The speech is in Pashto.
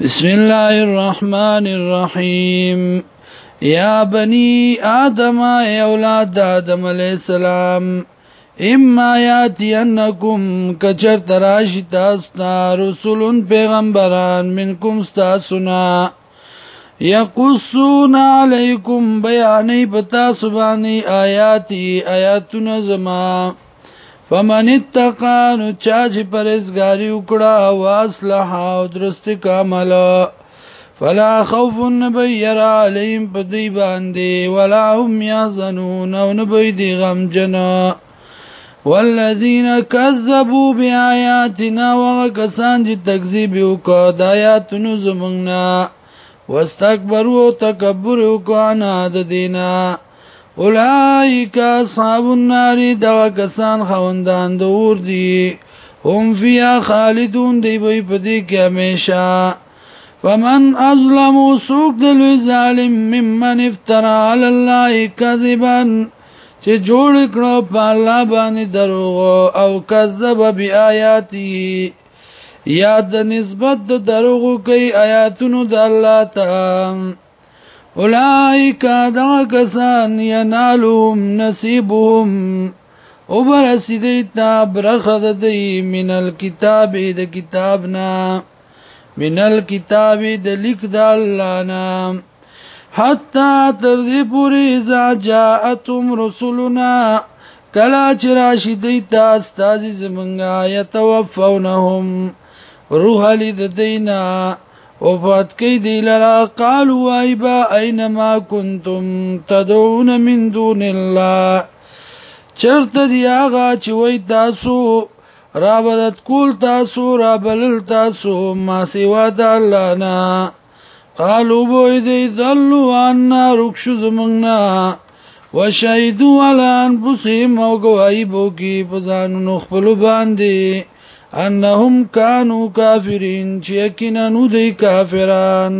بسم الله الرحمن الرحيم يا بني آدم يا أولاد آدم عليه السلام اما ياتينكم كچر تراشي تاسنا رسول پیغمبران منكم تاسنا يقصون عليكم بياني بتاسباني آياتي آياتنا زمان فمن اتقا نو چا چې پرېزګاری وکړه واصلح او درست کامل فلا خوف نبیر علیم په دی باندې ولا هم یحزنون او نبی دی غم جنا والذین کذبوا بیااتنا وکسان چې تکذیب وکړه د آیاتونو زمونږ نه واستكبروا تکبر وکړه نه د دینه اولائک اصحاب النار دا کسان خوندان د اور دی هم فیا خالدون دی به پدې کې همیشه فمن ازلم سوق دل ظالم ممن افترى على الله كذبا چې جوړ کړو په الله باندې دروغ او کذب بیااتی یا د نسبت د دروغ کوي آیاتونو د الله ته اولائک دا کسان ینالهم نصیبهم او برسی دیتا برخد دی من الكتاب د کتابنا من الكتاب د لیک د الله نا حتا تر دې پوری ځا جاءتم رسولنا کلا چې راشي دیتا استاد زمنګا یتوفونهم روح لید دینا او فات کی دی لرا قالوا ایبا اینما کنتم تدعون من دون الله چرت دی آغا چې وای تاسو رابدت کول تاسو رابلل تاسو ما سوا د الله نه قالوا بو دی ذلوا عنا رخص زمنا وشهدوا على انفسهم او گواہی بو کی پزانو خپل باندې انهم كانوا كافرين چې کینه نو دی کافران